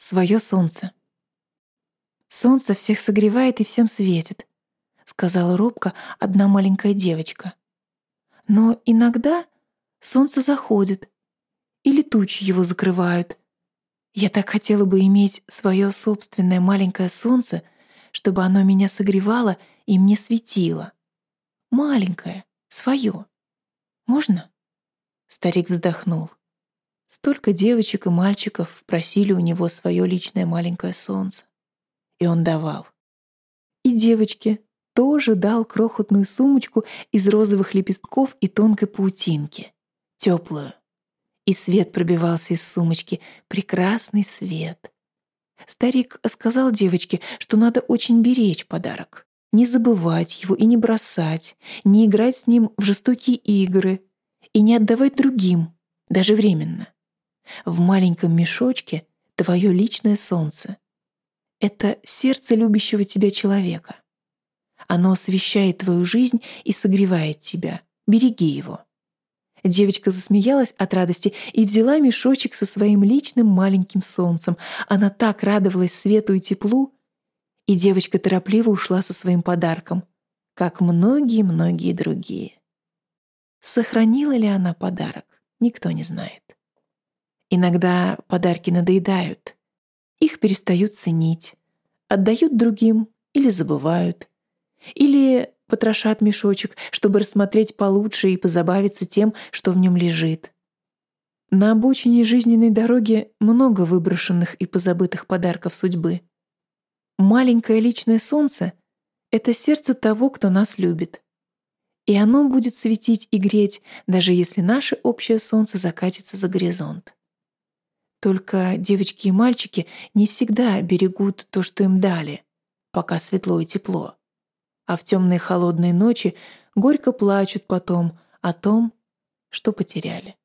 Свое солнце. Солнце всех согревает и всем светит, сказала робко одна маленькая девочка. Но иногда солнце заходит, или тучи его закрывают. Я так хотела бы иметь свое собственное маленькое солнце, чтобы оно меня согревало и мне светило. Маленькое, свое. Можно? Старик вздохнул. Столько девочек и мальчиков просили у него свое личное маленькое солнце. И он давал. И девочке тоже дал крохотную сумочку из розовых лепестков и тонкой паутинки. Теплую. И свет пробивался из сумочки. Прекрасный свет. Старик сказал девочке, что надо очень беречь подарок. Не забывать его и не бросать, не играть с ним в жестокие игры и не отдавать другим, даже временно. В маленьком мешочке твое личное солнце. Это сердце любящего тебя человека. Оно освещает твою жизнь и согревает тебя. Береги его. Девочка засмеялась от радости и взяла мешочек со своим личным маленьким солнцем. Она так радовалась свету и теплу, и девочка торопливо ушла со своим подарком, как многие-многие другие. Сохранила ли она подарок, никто не знает. Иногда подарки надоедают. Их перестают ценить, отдают другим или забывают. Или потрошат мешочек, чтобы рассмотреть получше и позабавиться тем, что в нем лежит. На обочине жизненной дороги много выброшенных и позабытых подарков судьбы. Маленькое личное солнце — это сердце того, кто нас любит. И оно будет светить и греть, даже если наше общее солнце закатится за горизонт. Только девочки и мальчики не всегда берегут то, что им дали, пока светло и тепло. А в темные холодные ночи горько плачут потом о том, что потеряли.